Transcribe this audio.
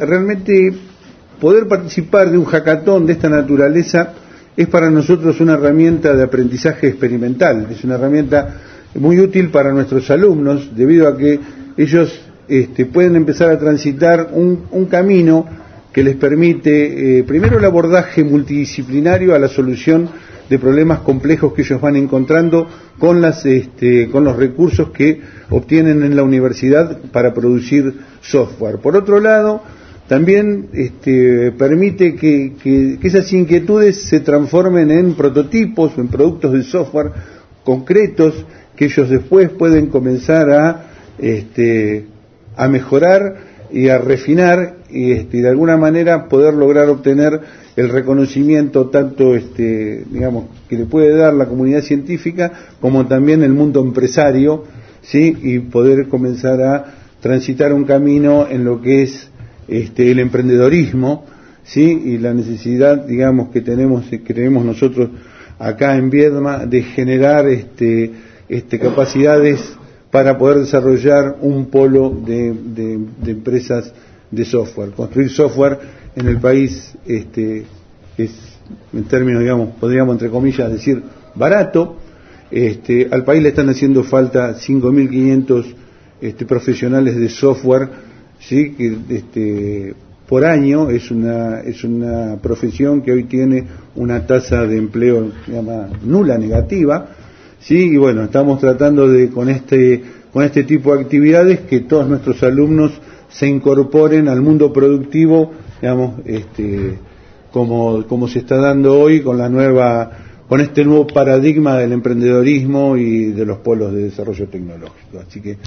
realmente poder participar de un hackathon de esta naturaleza es para nosotros una herramienta de aprendizaje experimental, es una herramienta muy útil para nuestros alumnos debido a que ellos este, pueden empezar a transitar un, camino que les permite, eh, primero, el abordaje multidisciplinario a la solución de problemas complejos que ellos van encontrando con, las, este, con los recursos que obtienen en la universidad para producir software. Por otro lado, también este, permite que, esas inquietudes se transformen en prototipos en productos de software concretos que ellos después pueden comenzar a, este, a mejorar y a refinar y, este, de alguna manera poder lograr obtener el reconocimiento tanto este, digamos que le puede dar la comunidad científica como también el mundo empresario sí y poder comenzar a transitar un camino en lo que es este, el emprendedorismo, ¿sí? y la necesidad, digamos, que tenemos, que tenemos nosotros acá en Viedma de generar este, este, capacidades para poder desarrollar un polo de, de, empresas de software. Construir software en el país este, es, en términos, digamos, podríamos entre comillas decir, barato. Este, al país le están haciendo falta 5.500 este, profesionales de software ¿sí? que este, por año es una, es una profesión que hoy tiene una tasa de empleo nula, negativa, ¿sí? y bueno, estamos tratando de con este, con este tipo de actividades que todos nuestros alumnos se incorporen al mundo productivo, digamos, este, como, como se está dando hoy con la nueva con este nuevo paradigma del emprendedorismo y de los polos de desarrollo tecnológico. Así que